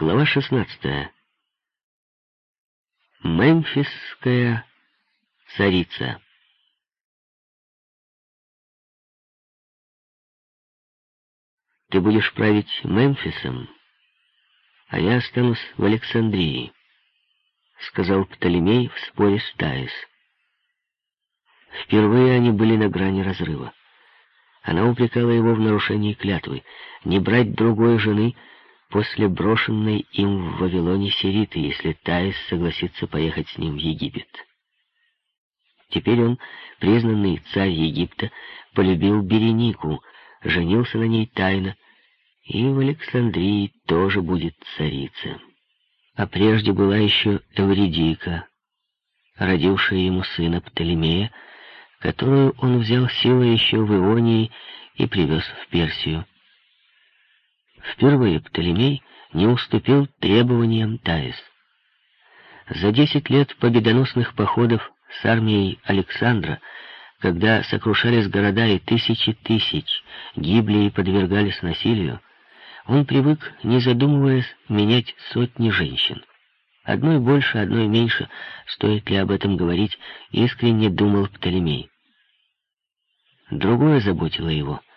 Глава 16. Мемфисская царица. Ты будешь править Мемфисом, а я останусь в Александрии, сказал Птолемей в споре с Таис. Впервые они были на грани разрыва. Она упрекала его в нарушении клятвы, не брать другой жены — после брошенной им в Вавилоне Сириты, если Таис согласится поехать с ним в Египет. Теперь он, признанный царь Египта, полюбил Беренику, женился на ней тайно, и в Александрии тоже будет царица. А прежде была еще Эвридика, родившая ему сына Птолемея, которую он взял силой еще в Ионии и привез в Персию. Впервые Птолемей не уступил требованиям Таис. За десять лет победоносных походов с армией Александра, когда сокрушались города и тысячи тысяч гибли и подвергались насилию, он привык, не задумываясь, менять сотни женщин. Одной больше, одной меньше, стоит ли об этом говорить, искренне думал Птолемей. Другое заботило его —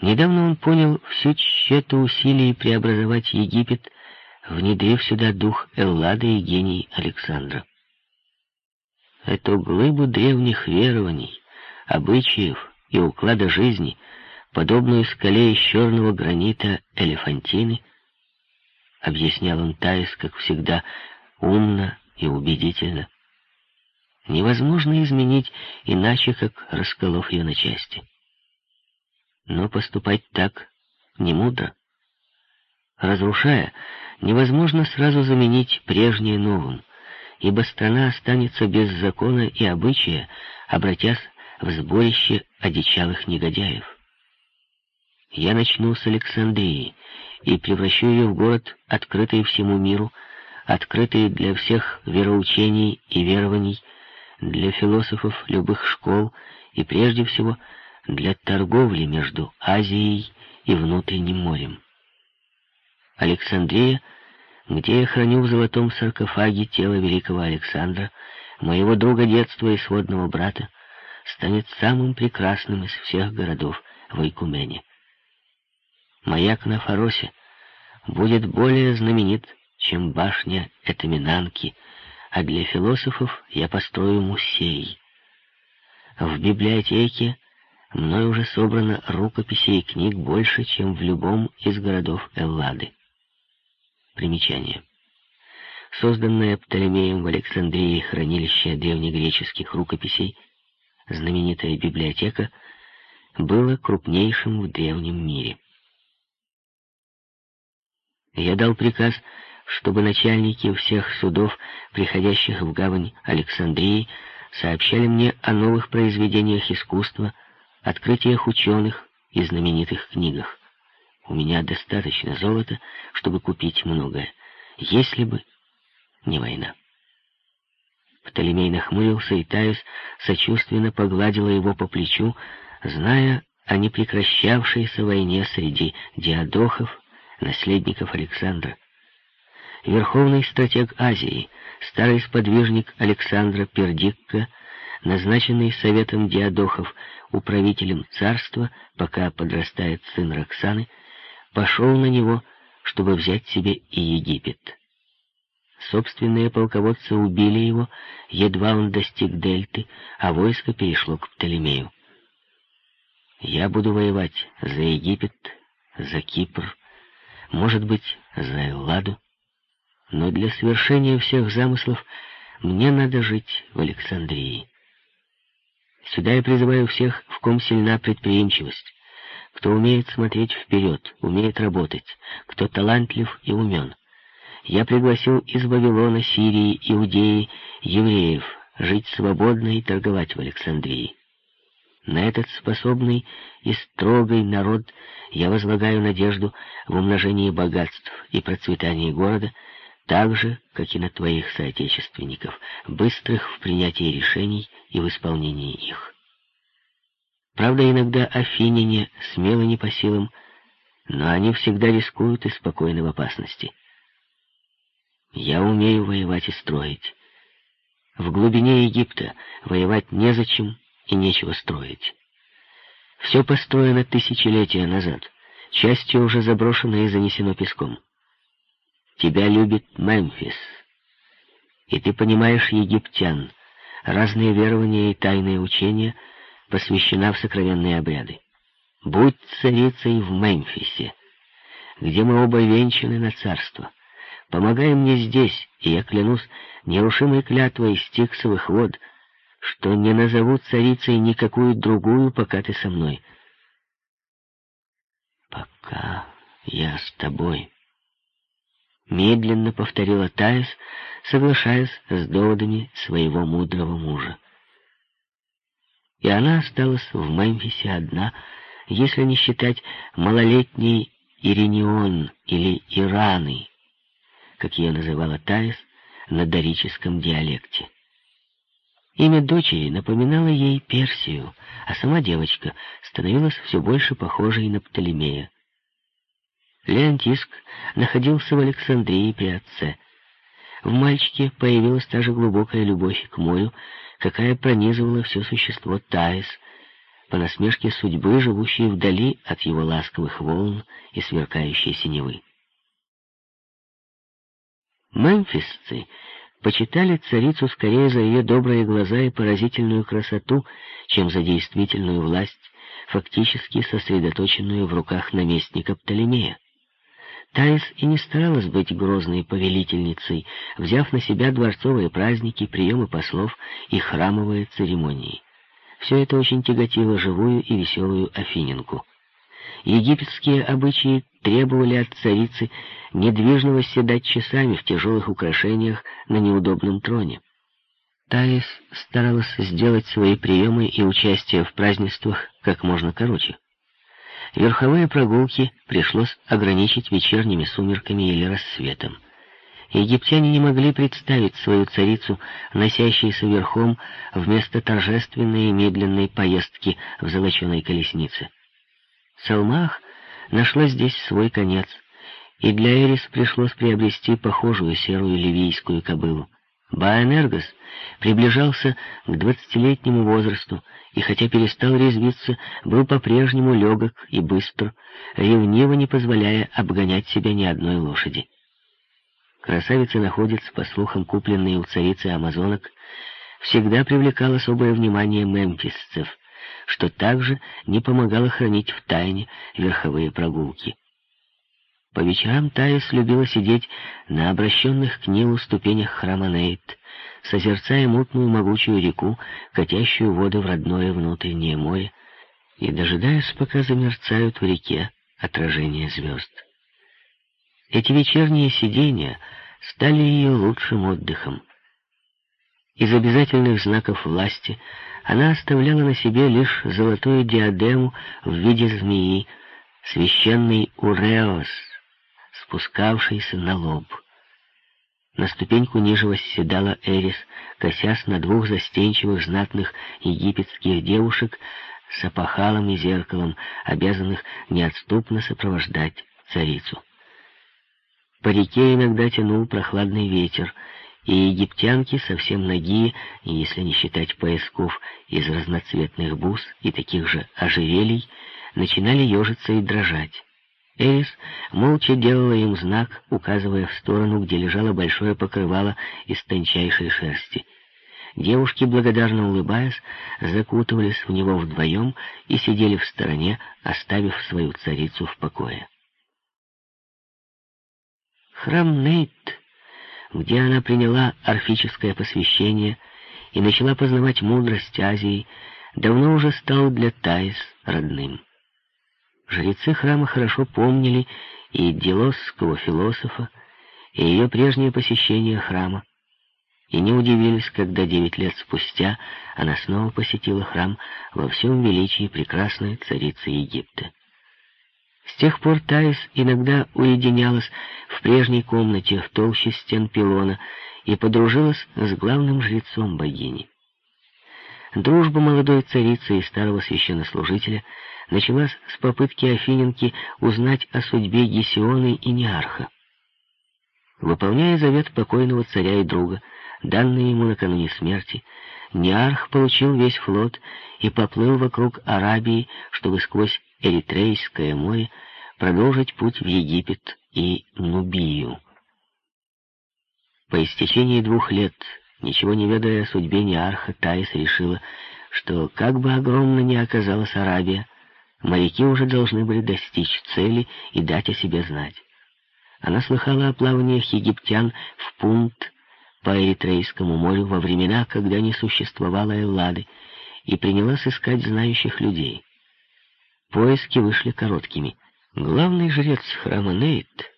Недавно он понял всю тщету усилий преобразовать Египет, внедрив сюда дух Эллады и гений Александра. Эту глыбу древних верований, обычаев и уклада жизни, подобную скале из черного гранита Элефантины, объяснял он Таис, как всегда, умно и убедительно, невозможно изменить иначе, как расколов ее на части. Но поступать так не мудро. Разрушая, невозможно сразу заменить прежнее новым, ибо страна останется без закона и обычая, обратясь в сборище одичалых негодяев. Я начну с Александрии и превращу ее в город, открытый всему миру, открытый для всех вероучений и верований, для философов любых школ и, прежде всего, для торговли между Азией и внутренним морем. Александрия, где я храню в золотом саркофаге тело великого Александра, моего друга детства и сводного брата, станет самым прекрасным из всех городов в Айкумене. Маяк на Фаросе будет более знаменит, чем башня Этаминанки, а для философов я построю музей. В библиотеке мной уже собрано рукописей и книг больше, чем в любом из городов Эллады. Примечание. Созданное Птолемеем в Александрии хранилище древнегреческих рукописей, знаменитая библиотека, было крупнейшим в древнем мире. Я дал приказ, чтобы начальники всех судов, приходящих в гавань Александрии, сообщали мне о новых произведениях искусства, открытиях ученых и знаменитых книгах. У меня достаточно золота, чтобы купить многое, если бы не война. Птолемей нахмурился, и Таис сочувственно погладила его по плечу, зная о непрекращавшейся войне среди диадохов, наследников Александра. Верховный стратег Азии, старый сподвижник Александра Пердикка, назначенный советом диадохов управителем царства, пока подрастает сын Роксаны, пошел на него, чтобы взять себе и Египет. Собственные полководцы убили его, едва он достиг дельты, а войско перешло к Птолемею. Я буду воевать за Египет, за Кипр, может быть, за Элладу, но для свершения всех замыслов мне надо жить в Александрии. Сюда я призываю всех, в ком сильна предприимчивость, кто умеет смотреть вперед, умеет работать, кто талантлив и умен. Я пригласил из Вавилона, Сирии, Иудеи, евреев жить свободно и торговать в Александрии. На этот способный и строгий народ я возлагаю надежду в умножении богатств и процветании города, так же, как и на твоих соотечественников, быстрых в принятии решений и в исполнении их. Правда, иногда афиняне смелы не по силам, но они всегда рискуют и спокойны в опасности. Я умею воевать и строить. В глубине Египта воевать незачем и нечего строить. Все построено тысячелетия назад, частью уже заброшено и занесено песком. Тебя любит Мемфис, и ты понимаешь египтян, разные верования и тайные учения посвящена в сокровенные обряды. Будь царицей в Мемфисе, где мы оба венчаны на царство. Помогай мне здесь, и я клянусь нерушимой клятвой стиксовых вод, что не назову царицей никакую другую, пока ты со мной. Пока я с тобой. Медленно повторила Таис, соглашаясь с доводами своего мудрого мужа. И она осталась в Мемфисе одна, если не считать малолетней Иринеон или Ираны, как ее называла Таис на дорическом диалекте. Имя дочери напоминало ей Персию, а сама девочка становилась все больше похожей на Птолемея. Леонтиск находился в Александрии при отце. В мальчике появилась та же глубокая любовь к морю, какая пронизывала все существо Таис, по насмешке судьбы, живущей вдали от его ласковых волн и сверкающей синевы. Мемфисцы почитали царицу скорее за ее добрые глаза и поразительную красоту, чем за действительную власть, фактически сосредоточенную в руках наместника Птолемея. Таис и не старалась быть грозной повелительницей, взяв на себя дворцовые праздники, приемы послов и храмовые церемонии. Все это очень тяготило живую и веселую Афиненку. Египетские обычаи требовали от царицы недвижно восседать часами в тяжелых украшениях на неудобном троне. Таис старалась сделать свои приемы и участие в празднествах как можно короче. Верховые прогулки пришлось ограничить вечерними сумерками или рассветом. Египтяне не могли представить свою царицу, носящейся верхом вместо торжественной и медленной поездки в золоченой колеснице. Салмах нашла здесь свой конец, и для Эрис пришлось приобрести похожую серую ливийскую кобылу. Баэнергос приближался к двадцатилетнему возрасту, и хотя перестал резвиться, был по-прежнему легок и быстр, ревниво не позволяя обгонять себя ни одной лошади. Красавица находится, по слухам, купленные у царицы амазонок, всегда привлекал особое внимание мемфисцев, что также не помогало хранить в тайне верховые прогулки. По вечерам Таис любила сидеть на обращенных к Нилу ступенях храма Нейт, созерцая мутную могучую реку, катящую воды в родное внутреннее море, и дожидаясь, пока замерцают в реке отражения звезд. Эти вечерние сидения стали ее лучшим отдыхом. Из обязательных знаков власти она оставляла на себе лишь золотую диадему в виде змеи, священный уреос, спускавшийся на лоб. На ступеньку ниже восседала Эрис, косясь на двух застенчивых знатных египетских девушек с опахалом и зеркалом, обязанных неотступно сопровождать царицу. По реке иногда тянул прохладный ветер, и египтянки, совсем ноги, если не считать поясков из разноцветных бус и таких же ожерелий, начинали ежиться и дрожать. Эрис молча делала им знак, указывая в сторону, где лежало большое покрывало из тончайшей шерсти. Девушки, благодарно улыбаясь, закутывались в него вдвоем и сидели в стороне, оставив свою царицу в покое. Храм Нейт, где она приняла орфическое посвящение и начала познавать мудрость Азии, давно уже стал для Таис родным. Жрецы храма хорошо помнили и делосского философа, и ее прежнее посещение храма, и не удивились, когда девять лет спустя она снова посетила храм во всем величии прекрасной царицы Египта. С тех пор Таис иногда уединялась в прежней комнате в толще стен пилона и подружилась с главным жрецом богини. Дружба молодой царицы и старого священнослужителя началась с попытки Афиненки узнать о судьбе Гесионы и Неарха. Выполняя завет покойного царя и друга, данный ему накануне смерти, Ниарх получил весь флот и поплыл вокруг Арабии, чтобы сквозь Эритрейское море продолжить путь в Египет и Нубию. По истечении двух лет, ничего не ведая о судьбе Ниарха, Таис решила, что, как бы огромно ни оказалась Арабия, моряки уже должны были достичь цели и дать о себе знать. Она слыхала о плаваниях египтян в пункт по Эритрейскому морю во времена, когда не существовало Эллады, и принялась искать знающих людей. Поиски вышли короткими. Главный жрец храма Нейт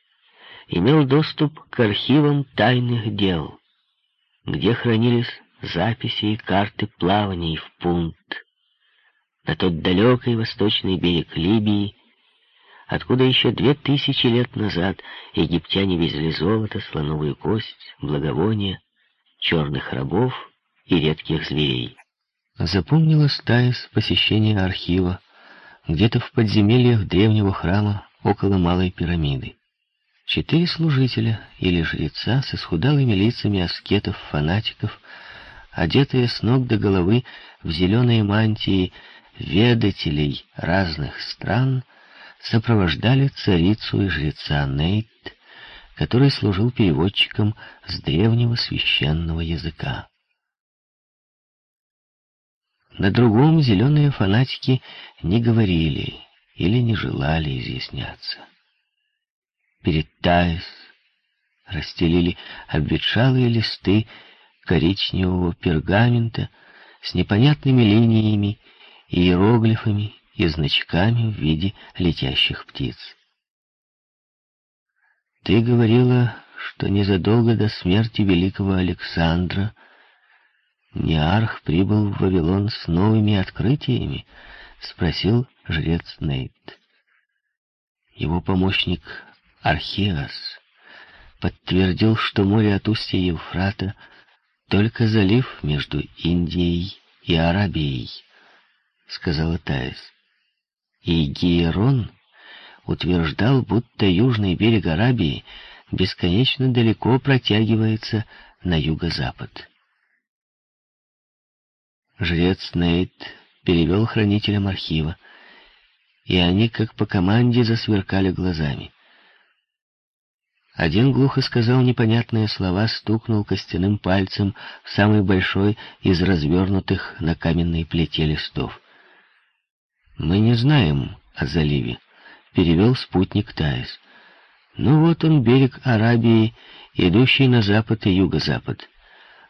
имел доступ к архивам тайных дел, где хранились записи и карты плаваний в пункт на тот далекий восточный берег Либии, откуда еще две тысячи лет назад египтяне везли золото, слоновую кость, благовония, черных рабов и редких зверей. Запомнила стая с посещения архива, где-то в подземельях древнего храма около Малой пирамиды. Четыре служителя или жреца с исхудалыми лицами аскетов-фанатиков, одетые с ног до головы в зеленые мантии ведателей разных стран, сопровождали царицу и жреца Нейт, который служил переводчиком с древнего священного языка. На другом зеленые фанатики не говорили или не желали изъясняться. Перед Таис расстелили обветшалые листы коричневого пергамента с непонятными линиями, иероглифами и значками в виде летящих птиц. Ты говорила, что незадолго до смерти великого Александра Неарх прибыл в Вавилон с новыми открытиями, спросил жрец Нейт. Его помощник Археас подтвердил, что море от устья Евфрата только залив между Индией и Арабией, сказала Таис. И Гиерон утверждал, будто южный берег Арабии бесконечно далеко протягивается на юго-запад. Жрец Нейт перевел хранителям архива, и они, как по команде, засверкали глазами. Один глухо сказал непонятные слова, стукнул костяным пальцем в самый большой из развернутых на каменной плите листов. «Мы не знаем о заливе», — перевел спутник Таис. «Ну вот он, берег Арабии, идущий на запад и юго-запад.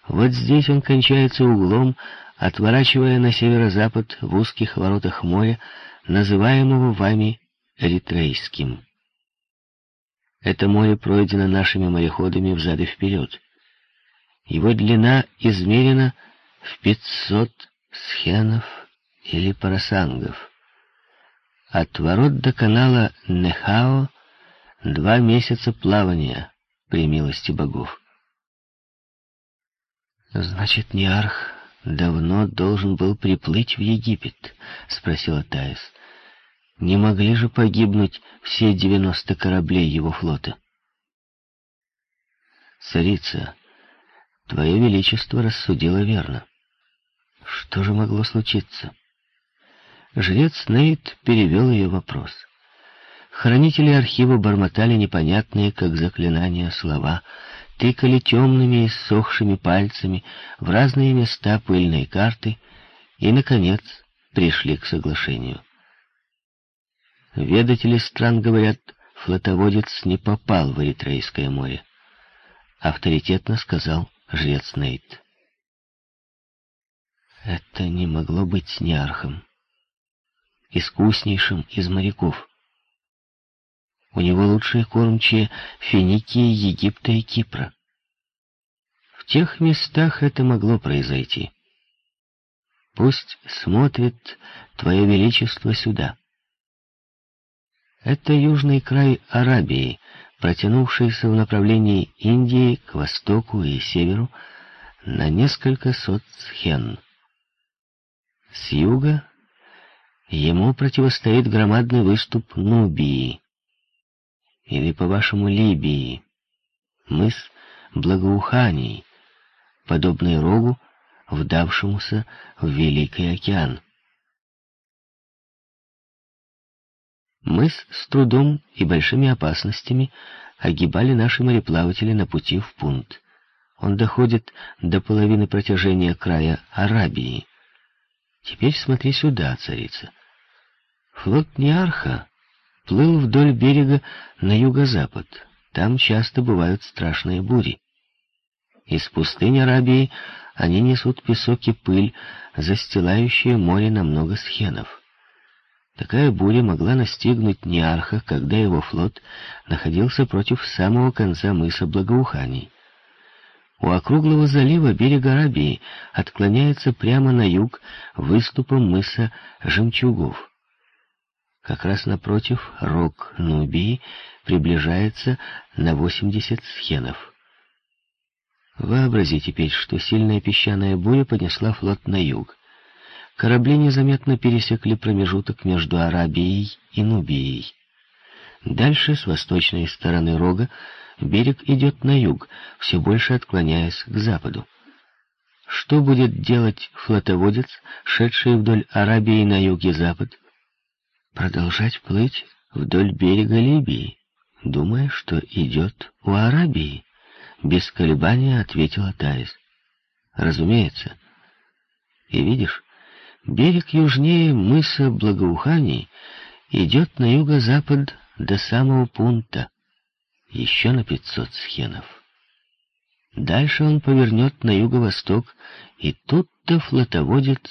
Вот здесь он кончается углом, отворачивая на северо-запад в узких воротах моря, называемого вами Эритрейским. Это море пройдено нашими мореходами взад и вперед. Его длина измерена в пятьсот схенов или парасангов. От ворот до канала Нехао два месяца плавания при милости богов. Значит, Ниарх давно должен был приплыть в Египет?» — спросила Таис. «Не могли же погибнуть все девяносто кораблей его флота?» «Царица, твое величество рассудило верно. Что же могло случиться?» Жрец Нейт перевел ее вопрос. Хранители архива бормотали непонятные, как заклинания, слова — тыкали темными и ссохшими пальцами в разные места пыльной карты и, наконец, пришли к соглашению. Ведатели стран говорят, флотоводец не попал в Эритрейское море. Авторитетно сказал жрец Нейт. Это не могло быть Неархом, искуснейшим из моряков. У него лучшие кормчие Финикии, Египта и Кипра. В тех местах это могло произойти. Пусть смотрит Твое Величество сюда. Это южный край Арабии, протянувшийся в направлении Индии к востоку и северу на несколько сот схен. С юга ему противостоит громадный выступ Нубии или, по-вашему, Либии. мыс Благоуханий, подобный рогу, вдавшемуся в Великий океан. Мыс с трудом и большими опасностями огибали наши мореплаватели на пути в пункт. Он доходит до половины протяжения края Арабии. Теперь смотри сюда, царица. Флот Неарха плыл вдоль берега на юго-запад. Там часто бывают страшные бури. Из пустыни Арабии они несут песок и пыль, застилающие море на много схенов. Такая буря могла настигнуть Неарха, когда его флот находился против самого конца мыса Благоуханий. У округлого залива берег Арабии отклоняется прямо на юг выступом мыса Жемчугов. Как раз напротив рог Нубии приближается на 80 схенов. Вообрази теперь, что сильная песчаная буря понесла флот на юг. Корабли незаметно пересекли промежуток между Арабией и Нубией. Дальше, с восточной стороны рога, берег идет на юг, все больше отклоняясь к западу. Что будет делать флотоводец, шедший вдоль Арабии на юге-запад? Продолжать плыть вдоль берега Либии, думая, что идет у Арабии. Без колебания ответила Таис. Разумеется. И видишь, Берег южнее мыса Благоуханий идет на юго-запад до самого пункта, еще на 500 схенов. Дальше он повернет на юго-восток, и тут-то флотоводец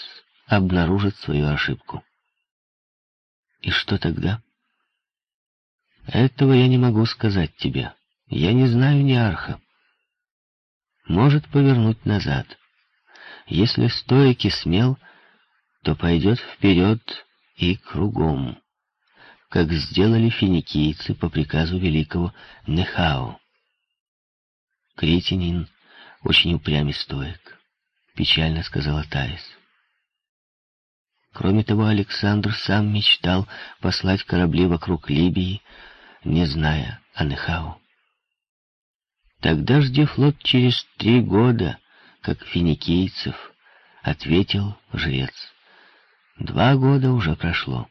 обнаружит свою ошибку. И что тогда? Этого я не могу сказать тебе. Я не знаю ни арха. Может повернуть назад. Если стойки смел, то пойдет вперед и кругом, как сделали финикийцы по приказу великого Нехао. Кретинин очень упрям и стоек, печально сказала Таис. Кроме того, Александр сам мечтал послать корабли вокруг Либии, не зная о Нехао. Тогда жди флот через три года, как финикийцев, ответил жрец. Два года уже прошло.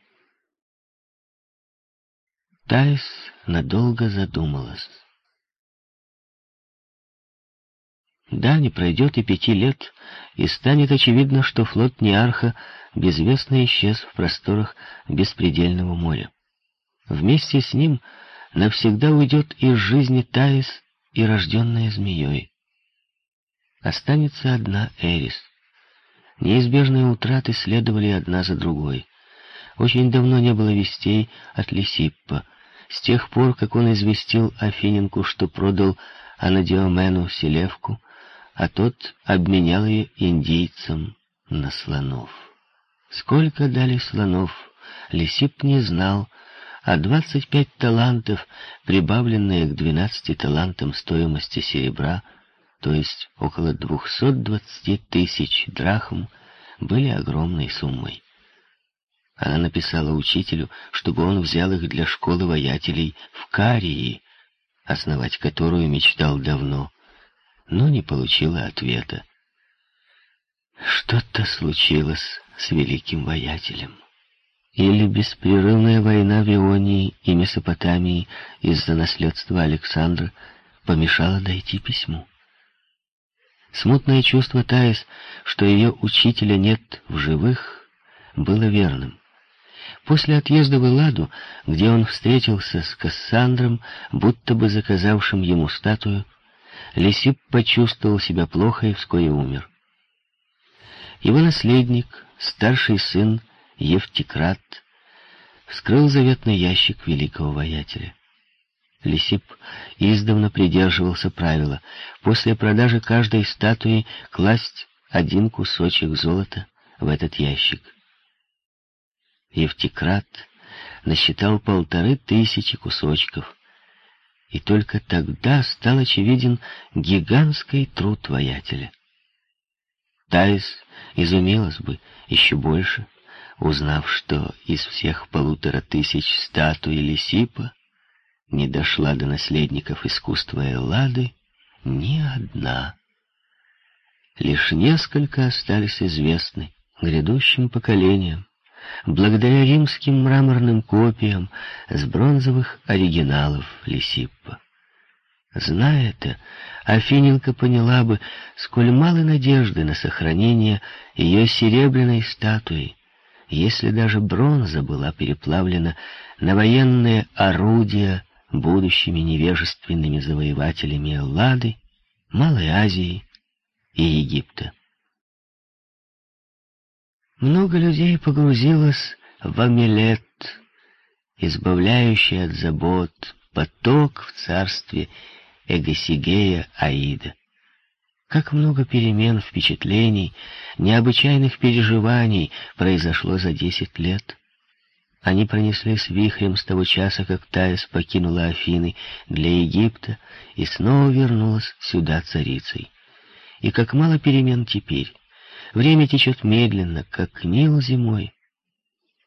Тайс надолго задумалась. Да, не пройдет и пяти лет, и станет очевидно, что флот Неарха безвестно исчез в просторах беспредельного моря. Вместе с ним навсегда уйдет из жизни Таис и рожденная змеей. Останется одна Эрис — Неизбежные утраты следовали одна за другой. Очень давно не было вестей от Лисиппа. С тех пор, как он известил Афиненку, что продал Анадиомену селевку, а тот обменял ее индийцам на слонов. Сколько дали слонов, Лисип не знал, а двадцать пять талантов, прибавленные к двенадцати талантам стоимости серебра, то есть около 220 тысяч драхм, были огромной суммой. Она написала учителю, чтобы он взял их для школы воятелей в Карии, основать которую мечтал давно, но не получила ответа. Что-то случилось с великим воятелем. Или беспрерывная война в Ионии и Месопотамии из-за наследства Александра помешала дойти письму. Смутное чувство Таис, что ее учителя нет в живых, было верным. После отъезда в Элладу, где он встретился с Кассандром, будто бы заказавшим ему статую, Лисип почувствовал себя плохо и вскоре умер. Его наследник, старший сын Евтикрат, вскрыл заветный ящик великого воятеля. Лисип издавна придерживался правила после продажи каждой статуи класть один кусочек золота в этот ящик. Евтикрат насчитал полторы тысячи кусочков, и только тогда стал очевиден гигантский труд воятеля. Таис изумилась бы еще больше, узнав, что из всех полутора тысяч статуй Лисипа не дошла до наследников искусства Эллады ни одна. Лишь несколько остались известны грядущим поколениям, благодаря римским мраморным копиям с бронзовых оригиналов Лисиппа. Зная это, Афиненко поняла бы, сколь мало надежды на сохранение ее серебряной статуи, если даже бронза была переплавлена на военные орудия будущими невежественными завоевателями Эллады, Малой Азии и Египта. Много людей погрузилось в Амилет, избавляющий от забот, поток в царстве Эгосигея Аида. Как много перемен, впечатлений, необычайных переживаний произошло за десять лет. Они пронеслись вихрем с того часа, как Таис покинула Афины для Египта и снова вернулась сюда царицей. И как мало перемен теперь. Время течет медленно, как Нил зимой.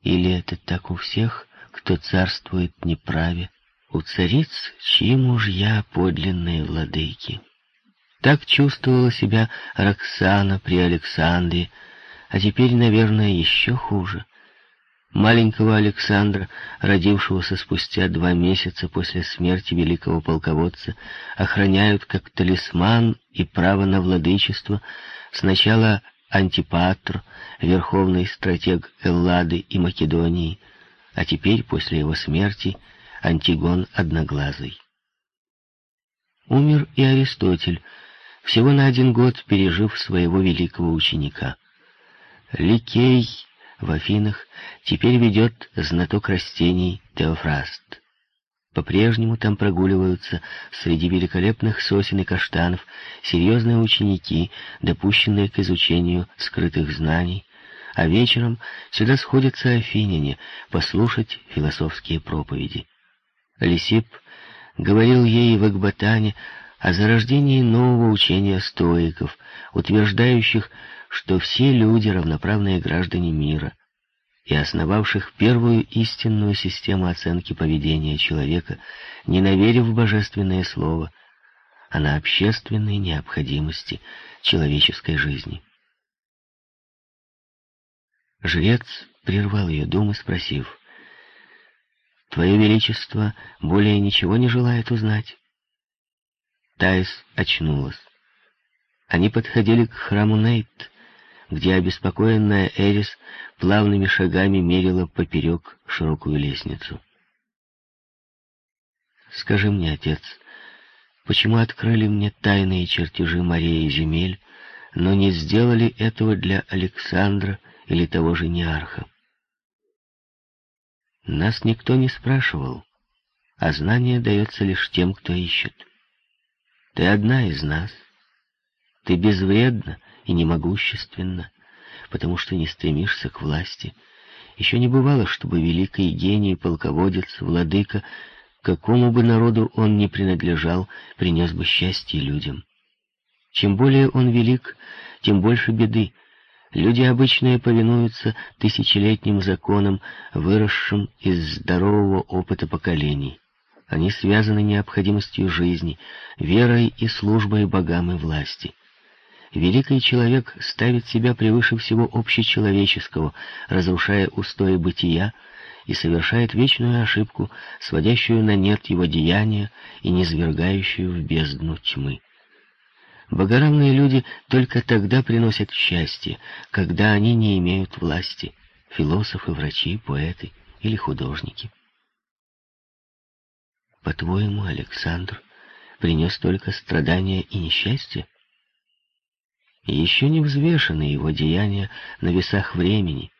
Или это так у всех, кто царствует неправе? у цариц, чьи мужья подлинные владыки. Так чувствовала себя Роксана при Александре, а теперь, наверное, еще хуже. Маленького Александра, родившегося спустя два месяца после смерти великого полководца, охраняют как талисман и право на владычество сначала Антипатр, верховный стратег Эллады и Македонии, а теперь, после его смерти, Антигон Одноглазый. Умер и Аристотель, всего на один год пережив своего великого ученика. Ликей в Афинах теперь ведет знаток растений Теофраст. По-прежнему там прогуливаются среди великолепных сосен и каштанов серьезные ученики, допущенные к изучению скрытых знаний, а вечером сюда сходятся афиняне послушать философские проповеди. Лисип говорил ей в Экбатане о зарождении нового учения стоиков, утверждающих, что все люди — равноправные граждане мира, и основавших первую истинную систему оценки поведения человека, не на вере в божественное слово, а на общественной необходимости человеческой жизни. Жрец прервал ее думы, спросив, Твое Величество более ничего не желает узнать. Таис очнулась. Они подходили к храму Нейт, где обеспокоенная Эрис плавными шагами мерила поперек широкую лестницу. «Скажи мне, отец, почему открыли мне тайные чертежи морей и земель, но не сделали этого для Александра или того же Неарха?» Нас никто не спрашивал, а знание дается лишь тем, кто ищет. Ты одна из нас. Ты безвредна и немогущественна, потому что не стремишься к власти. Еще не бывало, чтобы великий гений, полководец, владыка, какому бы народу он ни принадлежал, принес бы счастье людям. Чем более он велик, тем больше беды, Люди обычные повинуются тысячелетним законам, выросшим из здорового опыта поколений. Они связаны необходимостью жизни, верой и службой богам и власти. Великий человек ставит себя превыше всего общечеловеческого, разрушая устои бытия, и совершает вечную ошибку, сводящую на нет его деяния и низвергающую в бездну тьмы. Богоравные люди только тогда приносят счастье, когда они не имеют власти. Философы, врачи, поэты или художники. По-твоему, Александр принес только страдания и несчастье? Еще не взвешены его деяния на весах времени.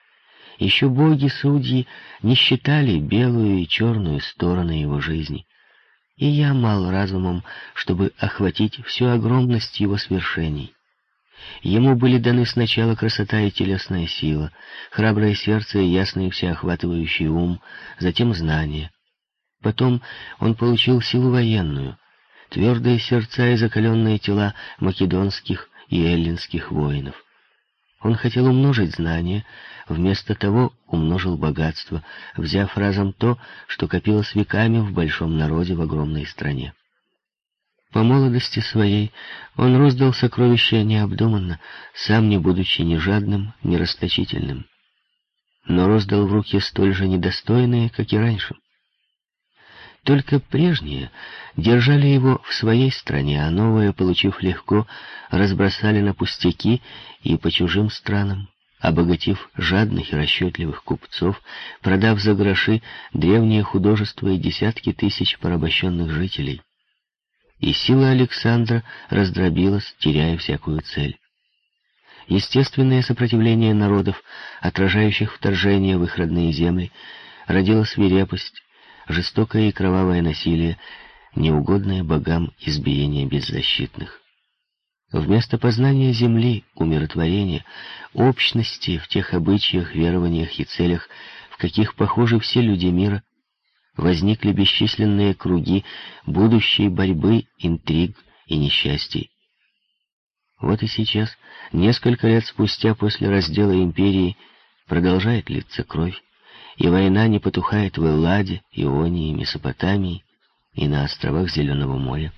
Еще боги-судьи не считали белую и черную стороны его жизни и я мал разумом, чтобы охватить всю огромность его свершений. Ему были даны сначала красота и телесная сила, храброе сердце и ясный всеохватывающий ум, затем знание. Потом он получил силу военную, твердые сердца и закаленные тела македонских и эллинских воинов. Он хотел умножить знания, вместо того умножил богатство, взяв разом то, что копилось веками в большом народе в огромной стране. По молодости своей он роздал сокровища необдуманно, сам не будучи ни жадным, ни расточительным. Но роздал в руки столь же недостойные, как и раньше. Только прежние держали его в своей стране, а новые, получив легко, разбросали на пустяки и по чужим странам, обогатив жадных и расчетливых купцов, продав за гроши древнее художество и десятки тысяч порабощенных жителей и сила Александра раздробилась, теряя всякую цель. Естественное сопротивление народов, отражающих вторжение в их родные земли, родило свирепость, жестокое и кровавое насилие, неугодное богам избиение беззащитных. Вместо познания земли, умиротворения, общности в тех обычаях, верованиях и целях, в каких похожи все люди мира, возникли бесчисленные круги будущей борьбы, интриг и несчастий. Вот и сейчас, несколько лет спустя после раздела империи, продолжает литься кровь, и война не потухает в Элладе, Ионии, Месопотамии и на островах Зеленого моря.